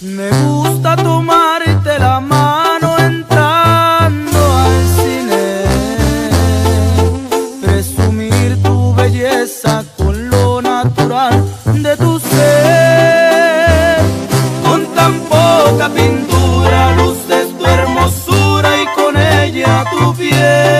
Me gusta tomarte la mano entrando al cine, presumir tu belleza con lo natural de tu ser. Con tan poca pintura luces tu hermosura y con ella tu piel.